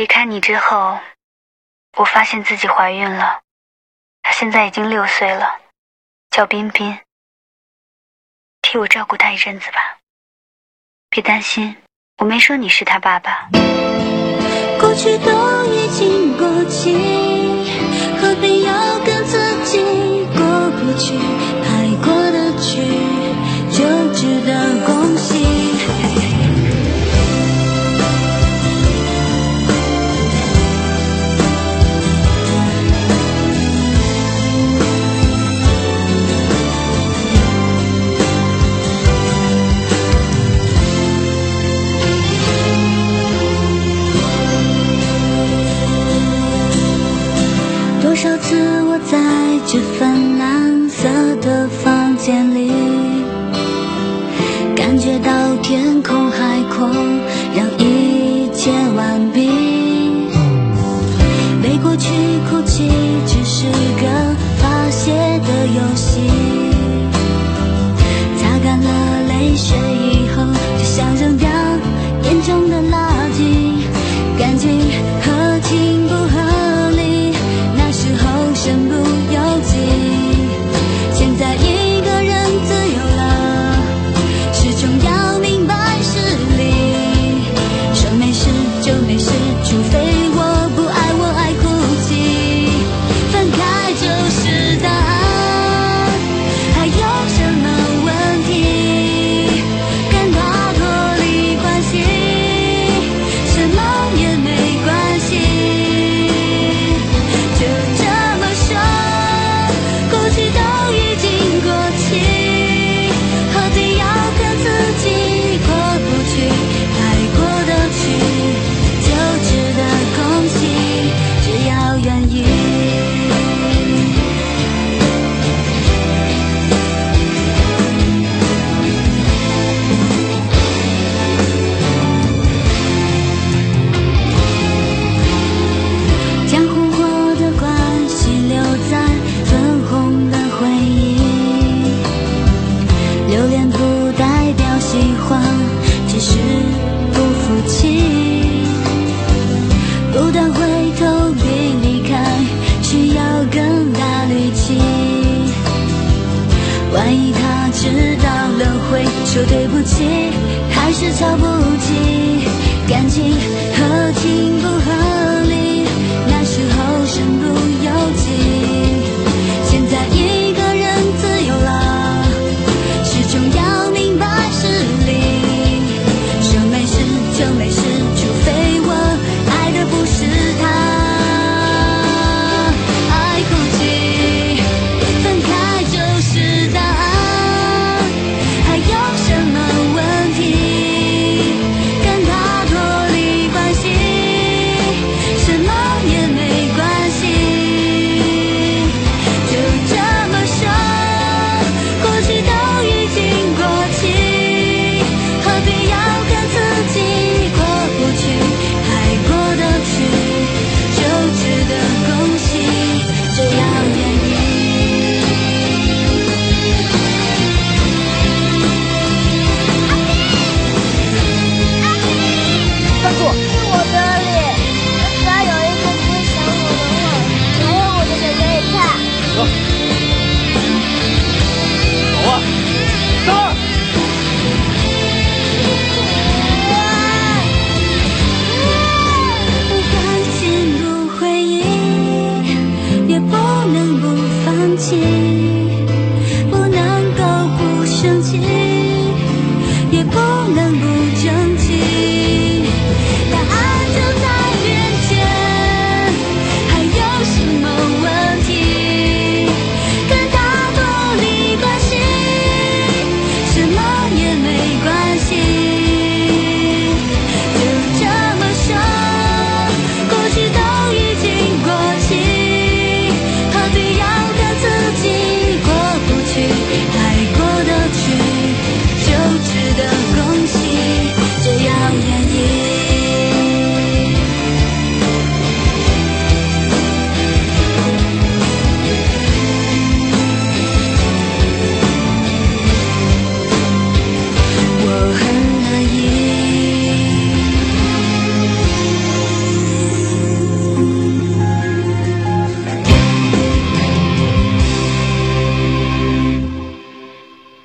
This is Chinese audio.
离开你之后，我发现自己怀孕了。他现在已经六岁了，叫彬彬。替我照顾他一阵子吧，别担心，我没说你是他爸爸。过去都已经过去。多少次我在这份蓝色的房间里感觉到天空海阔让一切完毕。没过去哭泣只是个发泄的游戏。说对不起还是瞧不起感情和情不能不讲